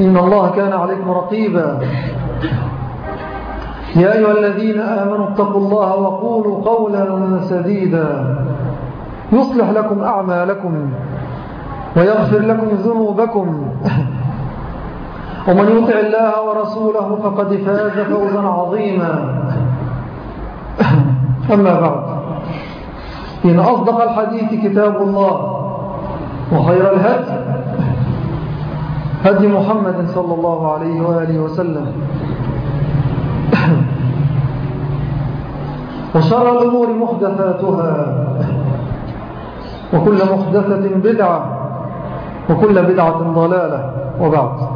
إن الله كان عليكم رقيبا. يا أيها الذين آمنوا اتقوا الله وقولوا قولا سديدا. يصلح لكم أعمالكم ويغفر لكم ذنوبكم. ومن يطع الله ورسوله فقد فاز فوزا عظيما. أما بعد إن أصدق الحديث كتاب الله وخير الهدي هدي محمد صلى الله عليه وآله وسلم. وشر الأمور محدثاتها. وكل محدثة بدعة. وكل بدعة ضلالة. وبعد.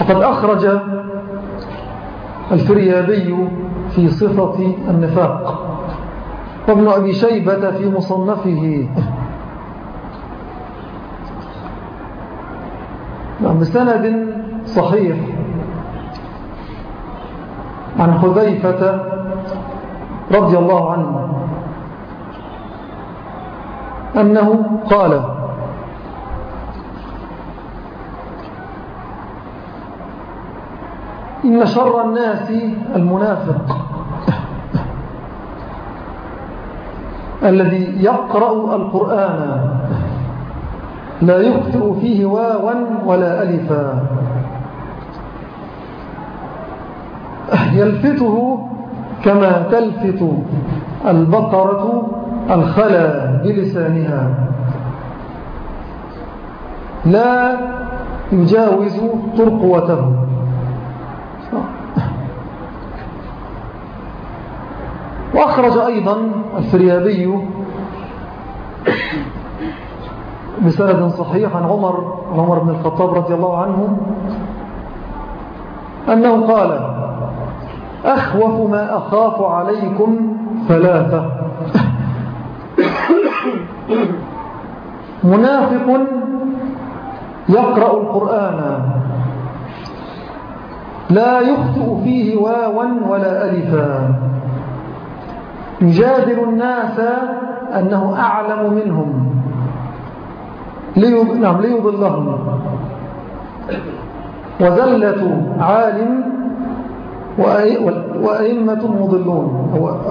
وقد أخرج الفريابي في صفة النفاق. وابن أبي شيبة في مصنفه نعم، بسند صحيح. عن حذيفة رضي الله عنه. أنه قال إن شر الناس المنافق. الذي يقرأ القرآن. لا يخطئ فيه واوا ولا ألفا. يلفته كما تلفت البقرة الخلا بلسانها. لا يجاوز ترقوته. وأخرج أيضا الفريابي بسند صحيح عن عمر عمر بن الخطاب رضي الله عنه أنه قال أخوف ما أخاف عليكم ثلاثة. منافق يقرأ القرآن لا يخطئ فيه واوا ولا ألفا. يجادل الناس أنه أعلم منهم. نعم ليضلهم. وزلة عالم وأئمة مضلون.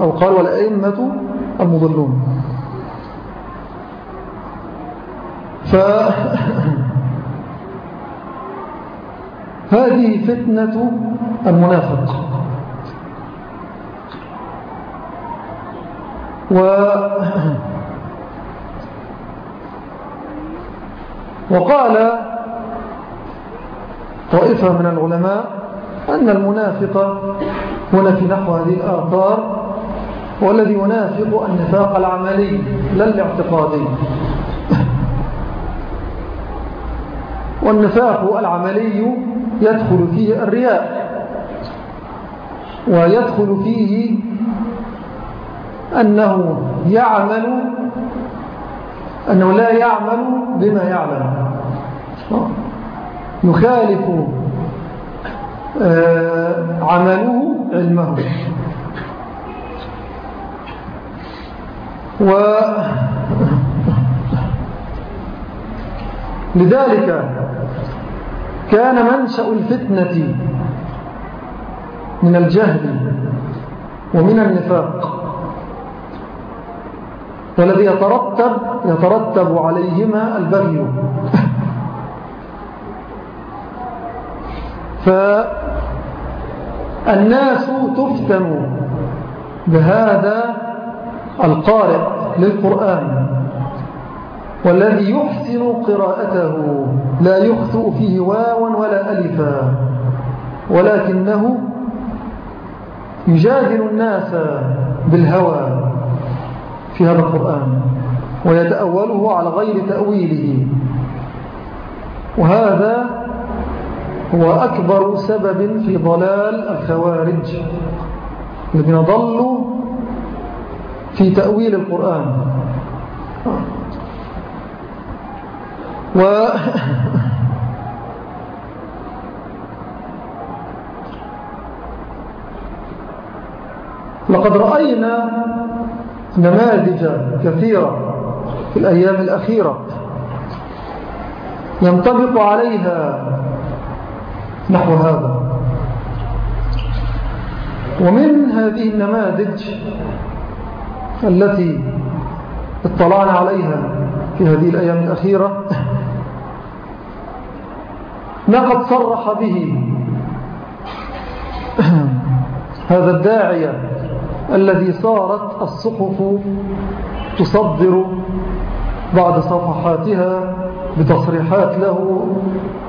أو قال والأئمة المضلون. ف هذه فتنة المنافق. و وقال طائفة من العلماء أن المنافق هنا في نحو هذه الآثار هو الذي ينافق النفاق العملي لا الاعتقادي. والنفاق العملي يدخل فيه الرياء ويدخل فيه أنه يعمل أنه لا يعمل بما يعلم. يخالف آه، عمله علمه و لذلك كان منشأ الفتنة من الجهل ومن النفاق. والذي يترتب يترتب عليهما البغي. فالناس تفتن بهذا القارئ للقرآن والذي يحسن قراءته لا يخطئ فيه واوا ولا ألفا ولكنه يجادل الناس بالهوى في هذا القرآن ويتأوله على غير تأويله. وهذا هو أكبر سبب في ضلال الخوارج الذين ضلوا في تأويل القرآن. و لقد رأينا نماذج كثيرة في الأيام الأخيرة ينطبق عليها نحو هذا. ومن هذه النماذج التي اطلعنا عليها في هذه الأيام الأخيرة ما قد صرح به هذا الداعية الذي صارت الصحف تصدر بعد صفحاتها بتصريحات له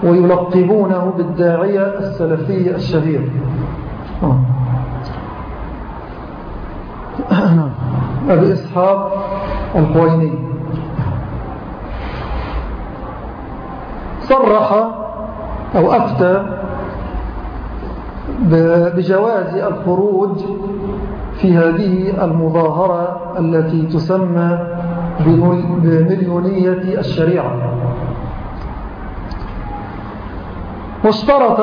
ويلقبونه بالداعية السلفي الشهير آه. أبي إسحاق القويني صرح أو أفتى بجواز الخروج في هذه المظاهرة التي تسمى بمليونية الشريعة. واشترط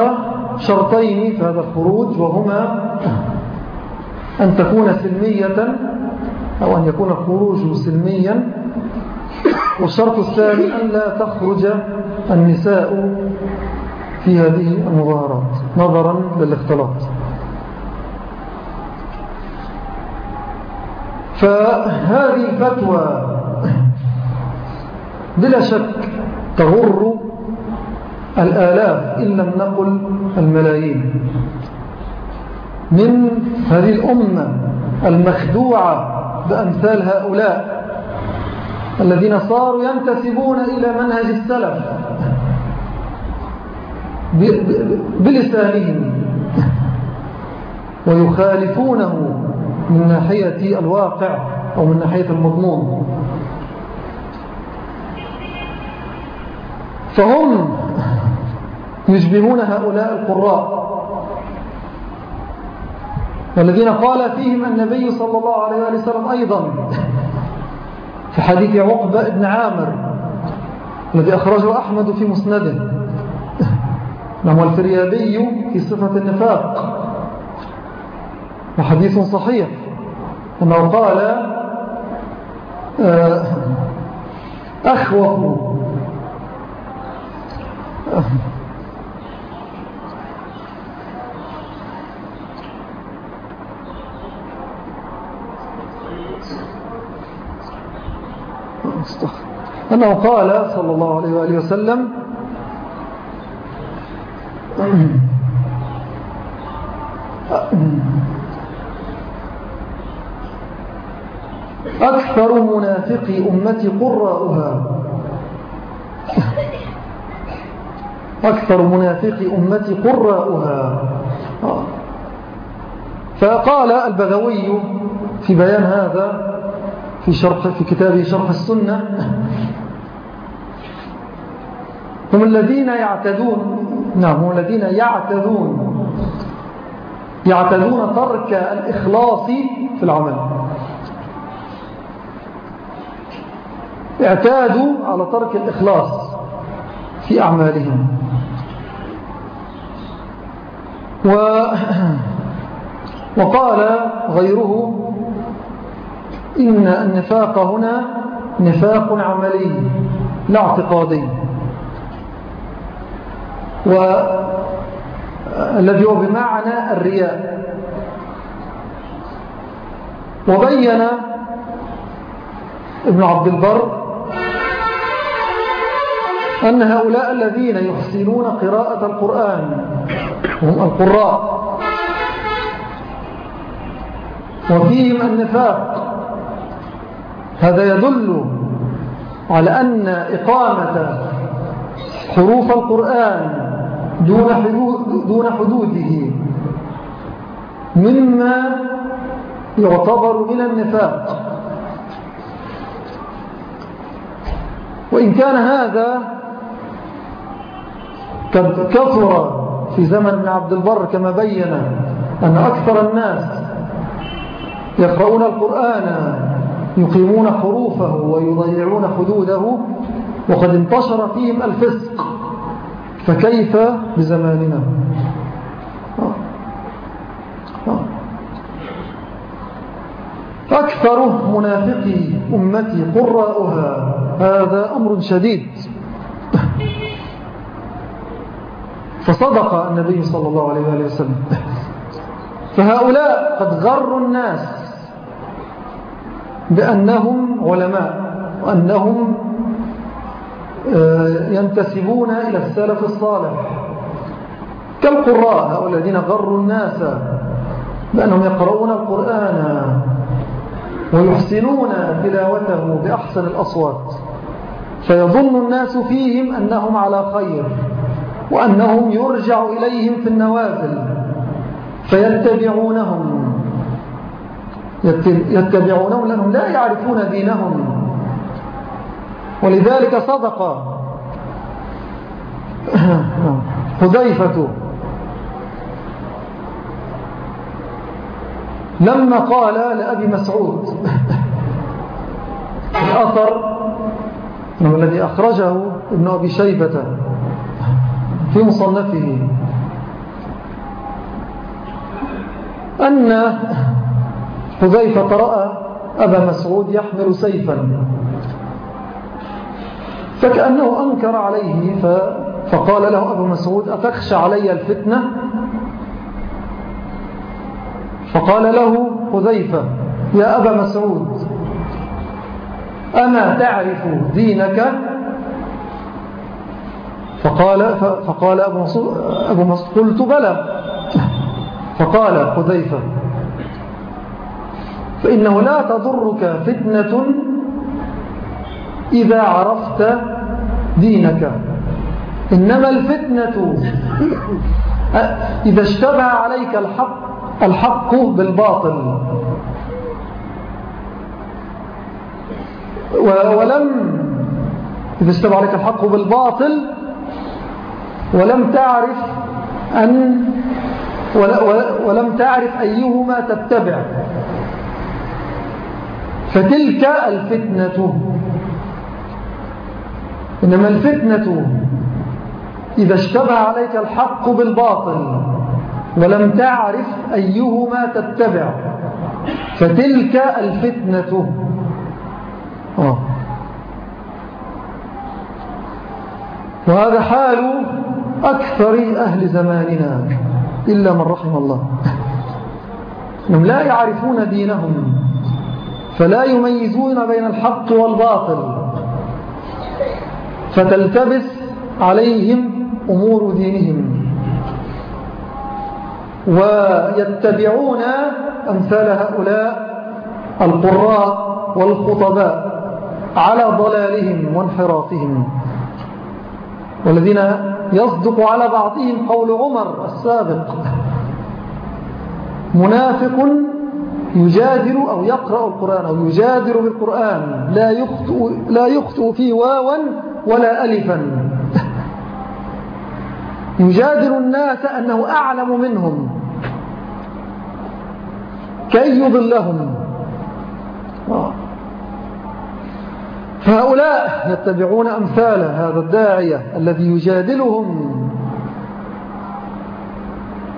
شرطين في هذا الخروج وهما أن تكون سلمية أو أن يكون الخروج سلميا. والشرط الثاني أن لا تخرج النساء في هذه المظاهرات نظرا للاختلاط. فهذه الفتوى بلا شك تغر الآلاف إن لم نقل الملايين. من هذه الأمة المخدوعة بأمثال هؤلاء الذين صاروا ينتسبون إلى منهج السلف بلسانهم ويخالفونه من ناحية الواقع أو من ناحية المضمون. فهم يشبهون هؤلاء القراء. والذين قال فيهم النبي صلى الله عليه وسلم أيضا في حديث عقبة بن عامر الذي أخرجه أحمد في مسنده نعم الفريابي في صفة النفاق وحديث صحيح أنه قال آه، أخوف أنه قال صلى الله عليه وآله وسلم أكثر منافقي أمتي قراؤها. أكثر منافقي أمتي قراؤها. فقال البغوي في بيان هذا في, شرح في كتابه شرح السنة هم الذين يعتدون نعم هم الذين يعتدون يعتدون ترك الإخلاص في العمل. اعتادوا على ترك الإخلاص في أعمالهم. و وقال غيره إن النفاق هنا نفاق عملي لا اعتقادي. والذي هو بمعنى الرياء. وبين ابن عبد البر أن هؤلاء الذين يحسنون قراءة القرآن هم القراء. وفيهم النفاق. هذا يدل على أن إقامة حروف القرآن دون, حدود دون حدوده مما يعتبر من النفاق. وإن كان هذا قد كثر في زمن عبد البر كما بين أن أكثر الناس يقرؤون القرآن يقيمون حروفه ويضيعون حدوده وقد انتشر فيهم الفسق. فكيف بزماننا؟ أكثر منافقي أمتي قراؤها هذا أمر شديد. فصدق النبي صلى الله عليه وسلم. فهؤلاء قد غروا الناس بأنهم علماء وأنهم آه، ينتسبون إلى السلف الصالح. كالقراء هؤلاء الذين غروا الناس بأنهم يقرؤون القرآن ويحسنون تلاوته بأحسن الأصوات. فيظن الناس فيهم أنهم على خير. وأنهم يرجع إليهم في النوازل فيتبعونهم. يتبعونهم لأنهم لا يعرفون دينهم. ولذلك صدق حذيفة. لما قال لأبي مسعود الأثر الذي أخرجه ابن أبي شيبة في مصنفه. أن حذيفة رأى أبا مسعود يحمل سيفا. فكأنه أنكر عليه فقال له أبو مسعود أتخشى علي الفتنة؟ فقال له حذيفة يا أبا مسعود أما تعرف دينك؟ فقال, فقال أبو مسعود, أبو مسعود قلت بلى. فقال حذيفة فإنه لا تضرك فتنة إذا عرفت دينك. إنما الفتنة إذا اشتبه عليك الحق الحق بالباطل. ولم إذا اشتبه عليك الحق بالباطل ولم تعرف أن ولم تعرف أيهما تتبع. فتلك الفتنة. إنما الفتنة إذا اشتبه عليك الحق بالباطل ولم تعرف أيهما تتبع. فتلك الفتنة. آه. وهذا حال أكثر أهل زماننا إلا من رحم الله. هم لا يعرفون دينهم فلا يميزون بين الحق والباطل فتلتبس عليهم أمور دينهم. ويتبعون أمثال هؤلاء القراء والخطباء على ضلالهم وانحرافهم. والذين يصدق على بعضهم قول عمر السابق. منافق يجادر أو يقرأ القرآن أو يجادر بالقرآن. لا يخطئ, لا يخطئ فيه واوا ولا ألفا. يجادر الناس أنه أعلم منهم. كي يضلهم. فهؤلاء يتبعون أمثال هذا الداعية الذي يجادلهم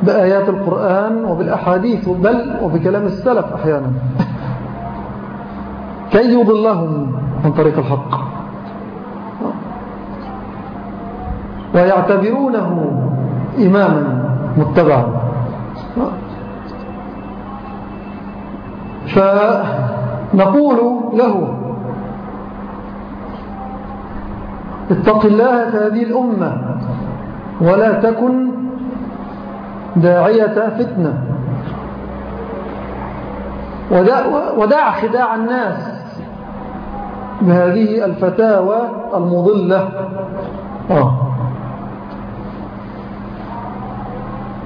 بآيات القرآن وبالأحاديث بل وبكلام السلف أحيانا. كي يضلهم عن طريق الحق. ويعتبرونه إماما متبعا. فنقول له اتق الله في هذه الأمة ولا تكن داعية فتنة ودع, خداع الناس بهذه الفتاوى المضلة آه.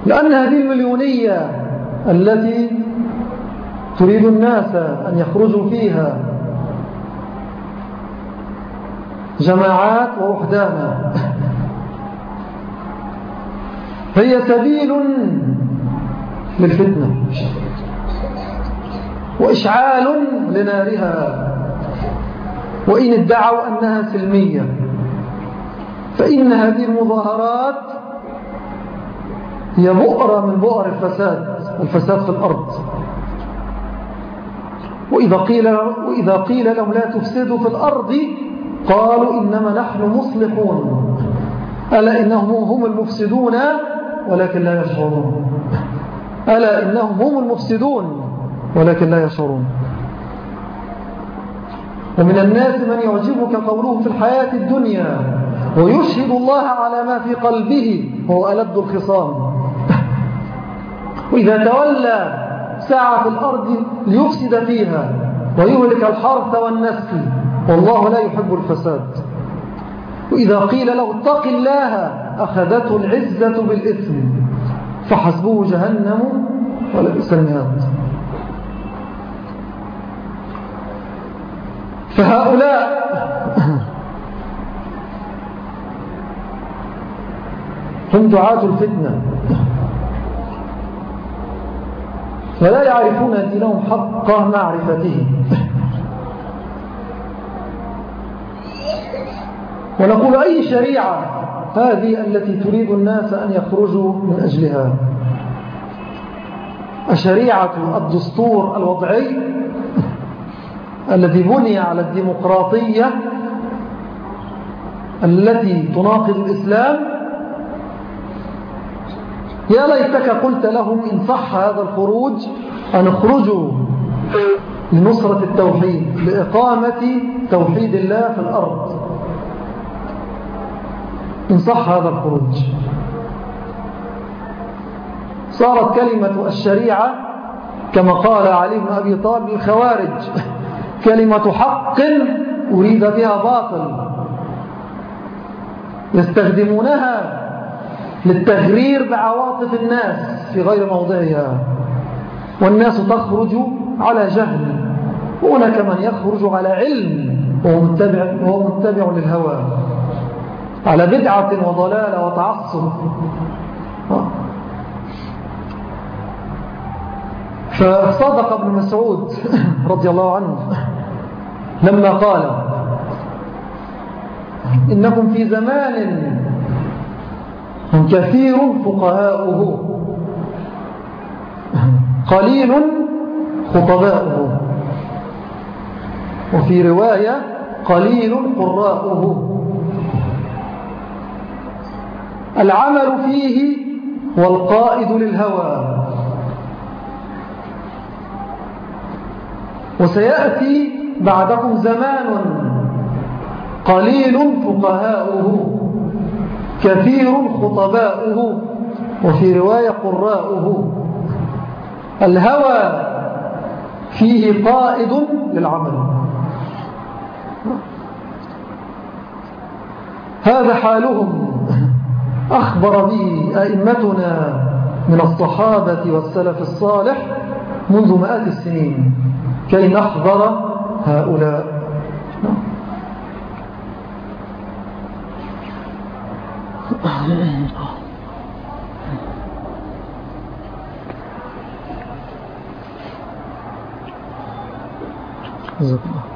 لأن هذه المليونية التي تريد الناس أن يخرجوا فيها جماعات ووحدانا. هي سبيل للفتنة. وإشعال لنارها. وإن ادعوا أنها سلمية. فإن هذه المظاهرات هي بؤرة من بؤر الفساد الفساد في الأرض. وإذا قيل, وإذا قيل لهم لا تفسدوا في الأرض قالوا إنما نحن مصلحون. ألا إنهم هم المفسدون ولكن لا يشعرون. ألا إنهم هم المفسدون ولكن لا يشعرون. ومن الناس من يعجبك قوله في الحياة الدنيا ويشهد الله على ما في قلبه وهو ألد الخصام. وإذا تولى سعى في الأرض ليفسد فيها ويهلك الحرث والنسل. والله لا يحب الفساد. وإذا قيل له اتق الله أخذته العزة بالإثم فحسبه جهنم ولبئس المهاد. فهؤلاء هم دعاة الفتنة. فلا يعرفون دينهم حق معرفته ونقول أي شريعة هذه التي تريد الناس أن يخرجوا من أجلها؟ الشريعة الدستور الوضعي الذي بني على الديمقراطية التي تناقض الإسلام. يا ليتك قلت لهم إن صح هذا الخروج أن اخرجوا لنصرة التوحيد لإقامة توحيد الله في الأرض. إن صح هذا الخروج. صارت كلمة الشريعة كما قال علي بن أبي طالب الخوارج. كلمة حق أريد بها باطل. يستخدمونها للتغرير بعواطف الناس في غير موضعها. والناس تخرج على جهل. وهناك من يخرج على علم وهو متبع, وهو متبع للهوى. على بدعة وضلالة وتعصب. فصدق ابن مسعود رضي الله عنه لما قال إنكم في زمان كثير فقهاؤه. قليل خطباؤه. وفي رواية قليل قراؤه. العمل فيه والقائد للهوى. وسيأتي بعدكم زمان قليل فقهاؤه كثير خطباؤه وفي رواية قراؤه. الهوى فيه قائد للعمل. هذا حالهم. أخبر به أئمتنا من الصحابة والسلف الصالح منذ مئات السنين كي نحضر هؤلاء. جزاك الله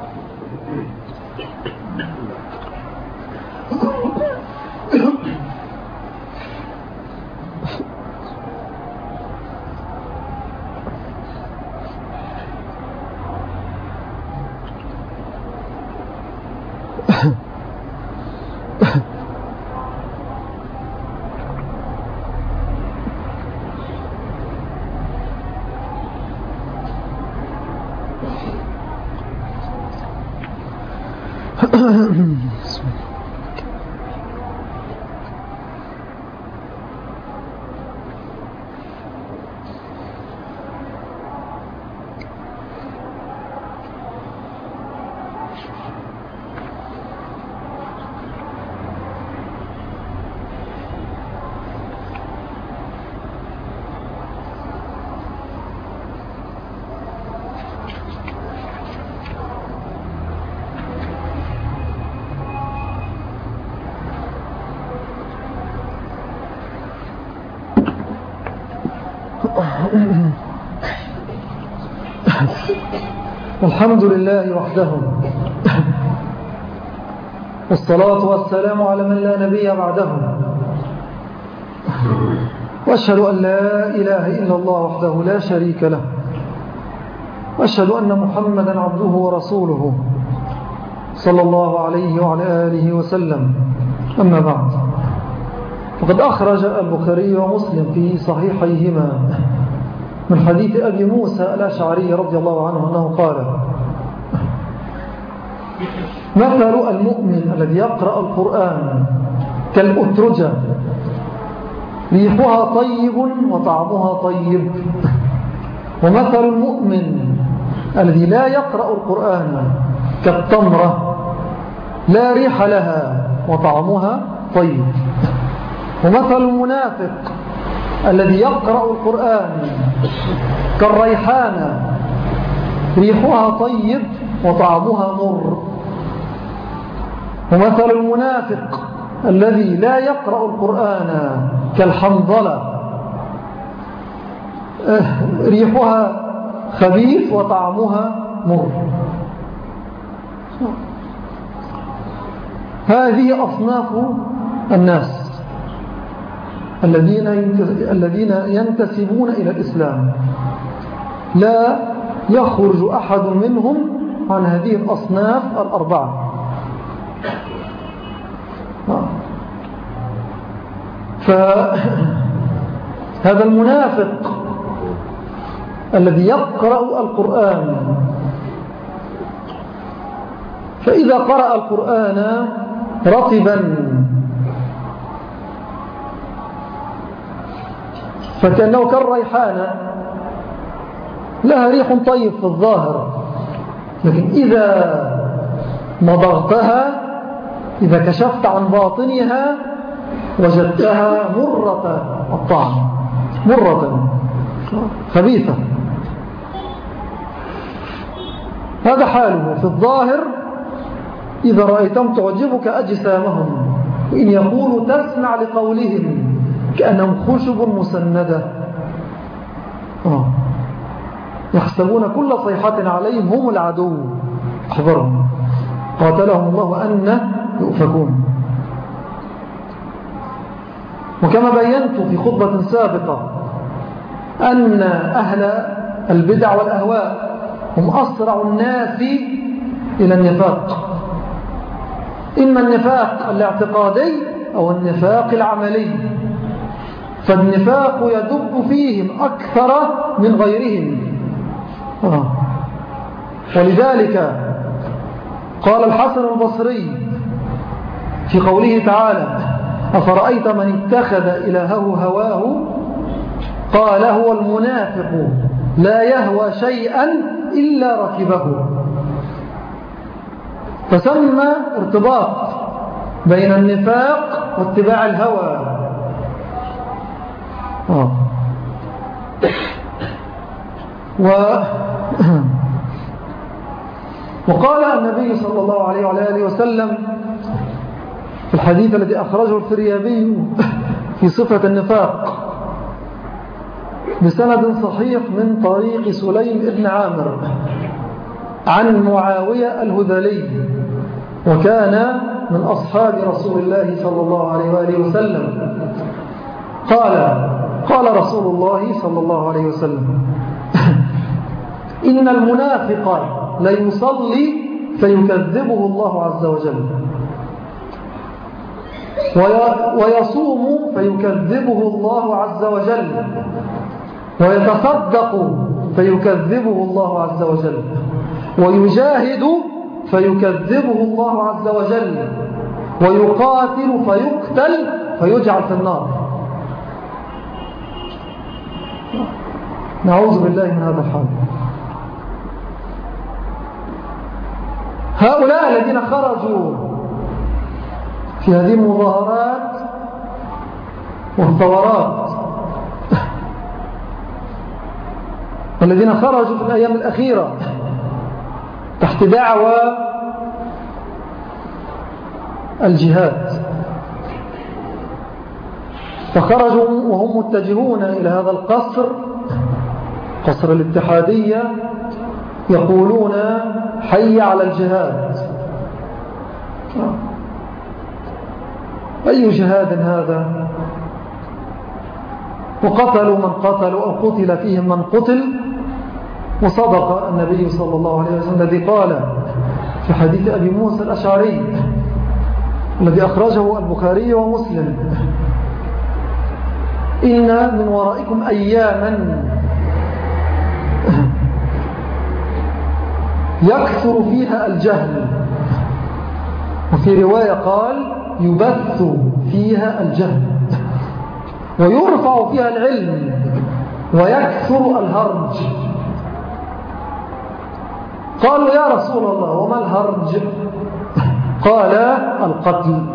الحمد لله وحده. والصلاة والسلام على من لا نبي بعده. وأشهد أن لا إله إلا الله وحده لا شريك له. وأشهد أن محمدا عبده ورسوله صلى الله عليه وعلى آله وسلم. أما بعد فقد أخرج البخاري ومسلم في صحيحيهما. من حديث أبي موسى الأشعري رضي الله عنه أنه قال مثل المؤمن الذي يقرأ القرآن كالأترجة ريحها طيب وطعمها طيب. ومثل المؤمن الذي لا يقرأ القرآن كالتمرة لا ريح لها وطعمها طيب. ومثل المنافق الذي يقرأ القرآن كالريحانة. ريحها طيب وطعمها مر. ومثل المنافق الذي لا يقرأ القرآن كالحنظلة. ريحها خبيث وطعمها مر. هذه أصناف الناس. الذين الذين ينتسبون إلى الإسلام. لا يخرج أحد منهم عن هذه الأصناف الأربعة. فهذا المنافق الذي يقرأ القرآن. فإذا قرأ القرآن رطبا فكأنه كالريحانة لها ريح طيب في الظاهر. لكن إذا مضغتها إذا كشفت عن باطنها وجدتها مرة الطعم. مرة. خبيثة. هذا حاله. في الظاهر إذا رأيتم تعجبك أجسامهم. وإن يقولوا تسمع لقولهم. كأنهم خشب مسندة. آه. يحسبون كل صيحة عليهم هم العدو. احذرهم قاتلهم الله أن يؤفكون. وكما بينت في خطبة سابقة أن أهل البدع والأهواء هم أسرع الناس إلى النفاق. إما النفاق الاعتقادي أو النفاق العملي. فالنفاق يدب فيهم أكثر من غيرهم. آه. ولذلك قال الحسن البصري في قوله تعالى أفرأيت من اتخذ إلهه هواه؟ قال هو المنافق لا يهوى شيئا إلا ركبه. فسمى ارتباط بين النفاق واتباع الهوى. آه. و وقال النبي صلى الله عليه وعلى آله وسلم في الحديث الذي أخرجه الفريابي في صفة النفاق بسند صحيح من طريق سليم ابن عامر عن معاوية الهذلي وكان من أصحاب رسول الله صلى الله عليه وآله وسلم قال قال رسول الله صلى الله عليه وسلم إن المنافق ليصلي فيكذبه الله عز وجل. ويصوم فيكذبه الله عز وجل. ويتصدق فيكذبه الله عز وجل. ويجاهد فيكذبه الله عز وجل. ويقاتل فيقتل فيجعل في النار. نعوذ بالله من هذا الحال. هؤلاء الذين خرجوا في هذه المظاهرات والثورات. والذين خرجوا في الأيام الأخيرة تحت دعوة الجهاد. فخرجوا وهم متجهون إلى هذا القصر قصر الاتحادية يقولون حي على الجهاد. أي جهاد هذا؟ وقتلوا من قتلوا أو قتل فيهم من قتل. وصدق النبي صلى الله عليه وسلم الذي قال في حديث أبي موسى الأشعري الذي أخرجه البخاري ومسلم إن من ورائكم أياما يكثر فيها الجهل. وفي رواية قال يبث فيها الجهل. ويرفع فيها العلم ويكثر الهرج. قالوا يا رسول الله وما الهرج؟ قال القتل.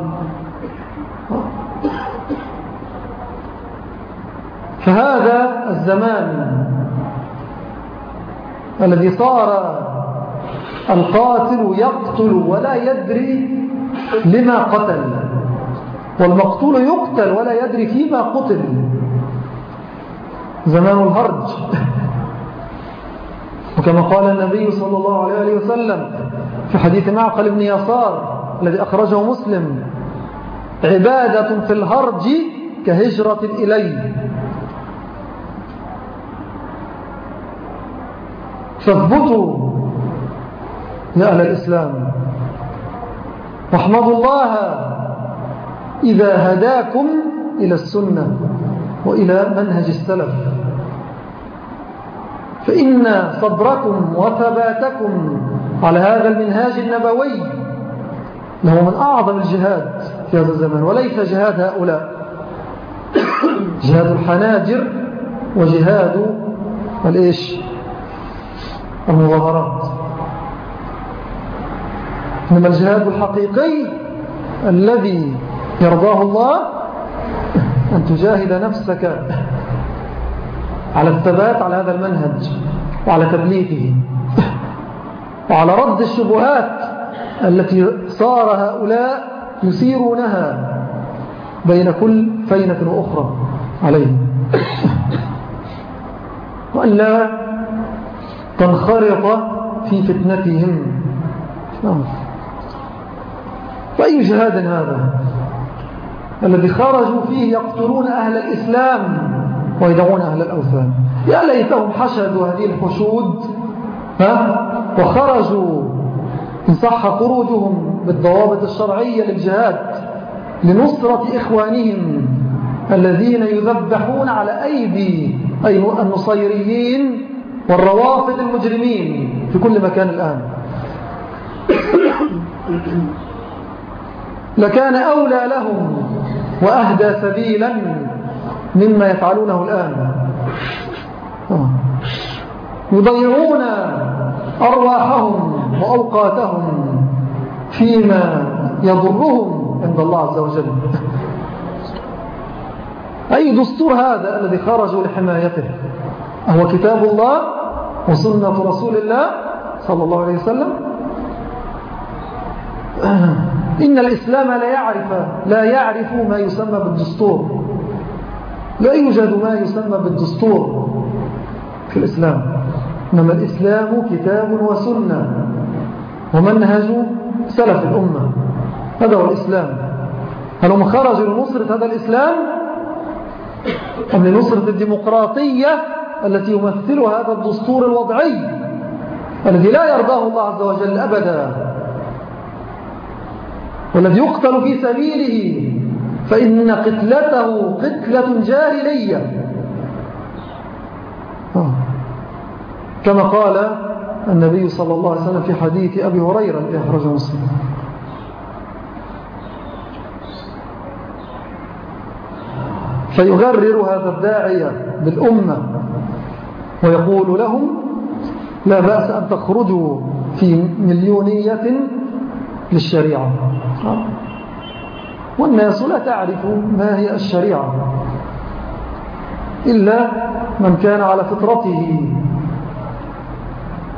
فهذا الزمان الذي صار القاتل يقتل ولا يدري لما قتل والمقتول يقتل ولا يدري فيما قتل. زمان الهرج. وكما قال النبي صلى الله عليه وسلم في حديث معقل بن يسار الذي أخرجه مسلم عبادة في الهرج كهجرة إلي. فاثبتوا يا أهل الإسلام. واحمدوا الله إذا هداكم إلى السنة وإلى منهج السلف. فإن صبركم وثباتكم على هذا المنهاج النبوي له من أعظم الجهاد في هذا الزمان وليس جهاد هؤلاء. جهاد الحناجر وجهاد الإيش المظاهرات. إنما الجهاد الحقيقي الذي يرضاه الله أن تجاهد نفسك على الثبات على هذا المنهج وعلى تبليغه وعلى رد الشبهات التي صار هؤلاء يسيرونها بين كل فينة وأخرى عليه وألا تنخرط في فتنتهم. نعم فأي جهاد هذا. الذي خرجوا فيه يقتلون أهل الإسلام ويدعون أهل الأوثان. يا ليتهم حشدوا هذه الحشود ها؟ وخرجوا. إن صح خروجهم بالضوابط الشرعية للجهاد لنصرة إخوانهم الذين يذبحون على أيدي أي النصيريين والروافد المجرمين في كل مكان الآن. لكان أولى لهم وأهدى سبيلا مما يفعلونه الآن. يضيعون أرواحهم وأوقاتهم فيما يضرهم عند الله عز وجل. أي دستور هذا الذي خرجوا لحمايته؟ هو كتاب الله وسنة رسول الله صلى الله عليه وسلم. إن الإسلام لا يعرف لا يعرف ما يسمى بالدستور. لا يوجد ما يسمى بالدستور في الإسلام. إنما الإسلام كتاب وسنة. ومنهج سلف الأمة. هذا هو الإسلام. هل هم خرجوا لنصرة هذا الإسلام؟ أم لنصرة الديمقراطية التي يمثلها هذا الدستور الوضعي الذي لا يرضاه الله عز وجل أبدا؟ والذي يقتل في سبيله فإن قتلته قتلة جاهلية آه. كما قال النبي صلى الله عليه وسلم في حديث أبي هريرة الذي أخرجه مسلم. فيغرر هذا الداعية بالأمة ويقول لهم لا بأس أن تخرجوا في مليونية للشريعة. والناس لا تعرف ما هي الشريعة إلا من كان على فطرته.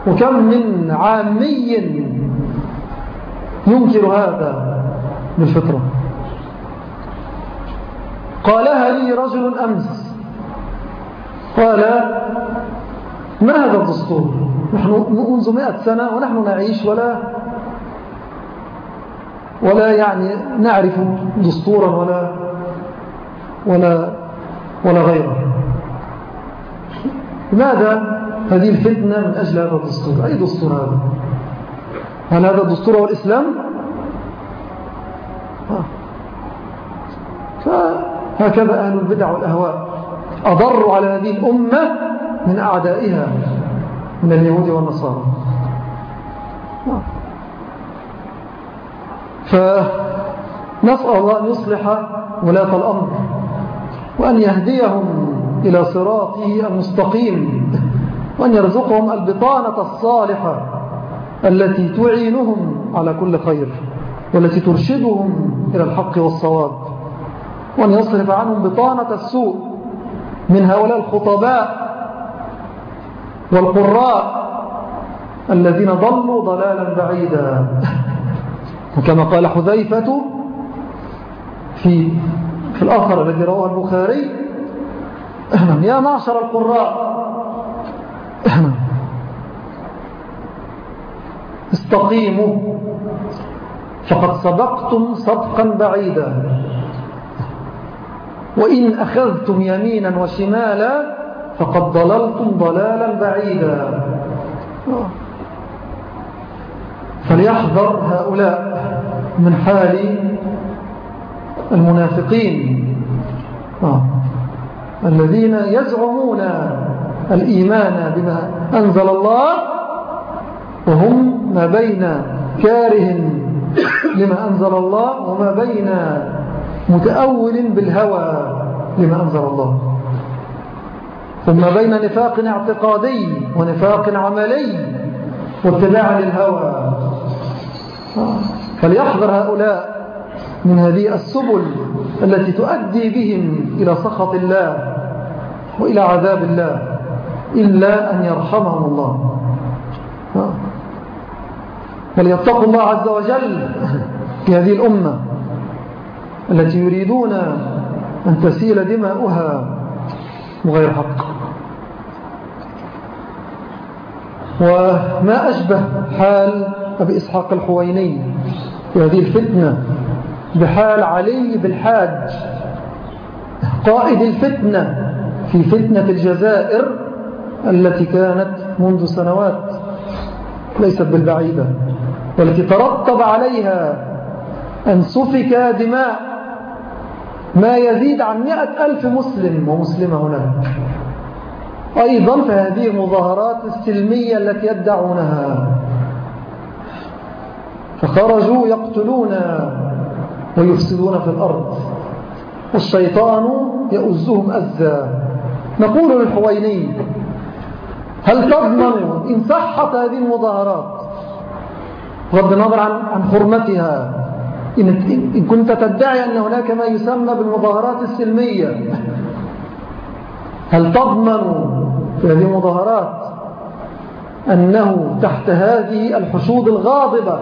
وكم من عامي ينكر هذا بالفطرة قالها لي رجل أمس. قال ما هذا الدستور؟ نحن منذ مئة سنة ونحن نعيش ولا ولا يعني نعرف دستورا ولا ولا ولا غيره. لماذا هذه الفتنة من أجل هذا الدستور؟ أي دستور هذا؟ هل هذا الدستور هو الإسلام؟ فهكذا أهل البدع والأهواء أضروا على هذه الأمة من أعدائها من اليهود والنصارى. فنسأل الله أن يصلح ولاة الأمر وأن يهديهم إلى صراطه المستقيم وأن يرزقهم البطانة الصالحة التي تعينهم على كل خير والتي ترشدهم إلى الحق والصواب وأن يصرف عنهم بطانة السوء من هؤلاء الخطباء والقراء الذين ضلوا ضلالا بعيدا. كما قال حذيفة في في الأثر الذي رواه البخاري يا معشر القراء استقيموا. فقد سبقتم سبقا بعيدا. وإن أخذتم يمينا وشمالا فقد ضللتم ضلالا بعيدا. فليحذر هؤلاء. من حال المنافقين. آه. الذين يزعمون الإيمان بما أنزل الله وهم ما بين كاره لما أنزل الله وما بين متأول بالهوى لما أنزل الله. ثم بين نفاق اعتقادي ونفاق عملي واتباع للهوى. فليحذر هؤلاء من هذه السبل التي تؤدي بهم إلى سخط الله وإلى عذاب الله إلا أن يرحمهم الله. فليتقوا الله عز وجل في هذه الأمة التي يريدون أن تسيل دماؤها بغير حق. وما أشبه حال أبي إسحاق الحويني هذه الفتنة بحال علي بالحاج قائد الفتنة في فتنة الجزائر التي كانت منذ سنوات ليست بالبعيدة والتي ترتب عليها أن سفك دماء ما يزيد عن مئة ألف مسلم ومسلمة هناك أيضا فهذه المظاهرات السلمية التي يدعونها. فخرجوا يقتلون ويفسدون في الأرض. والشيطان يؤزهم أزا نقول للحويني هل تضمن إن صحت هذه المظاهرات؟ بغض النظر عن عن حرمتها. إن, إن كنت تدعي أن هناك ما يسمى بالمظاهرات السلمية هل تضمن في هذه المظاهرات أنه تحت هذه الحشود الغاضبة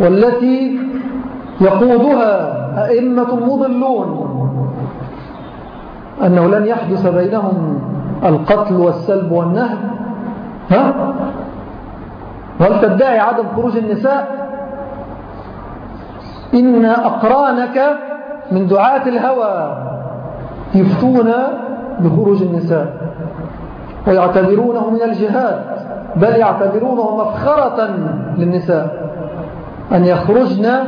والتي يقودها أئمة مضلون أنه لن يحدث بينهم القتل والسلب والنهب. ها؟ وهل تدعي عدم خروج النساء؟ إن أقرانك من دعاة الهوى يفتون بخروج النساء ويعتبرونه من الجهاد بل يعتبرونه مفخرة للنساء. أن يخرجن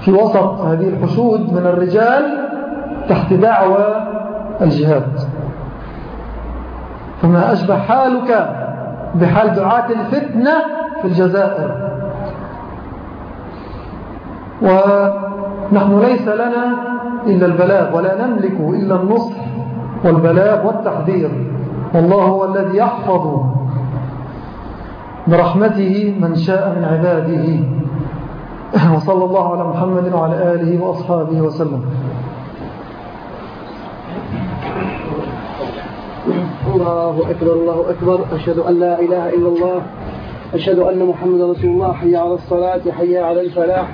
في وسط هذه الحشود من الرجال تحت دعوى الجهاد. فما أشبه حالك بحال دعاة الفتنة في الجزائر. ونحن ليس لنا إلا البلاغ ولا نملك إلا النصح والبلاغ والتحذير. والله هو الذي يحفظ برحمته من شاء من عباده. وصلى الله على محمد وعلى آله وأصحابه وسلم. الله أكبر الله أكبر. أشهد أن لا إله إلا الله. أشهد أن محمد رسول الله. حي على الصلاة حي على الفلاح.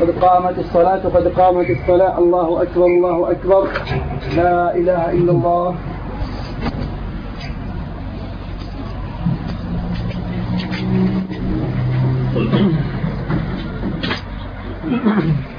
قد قامت الصلاة قد قامت الصلاة. الله أكبر الله أكبر. لا إله إلا الله. Thank you.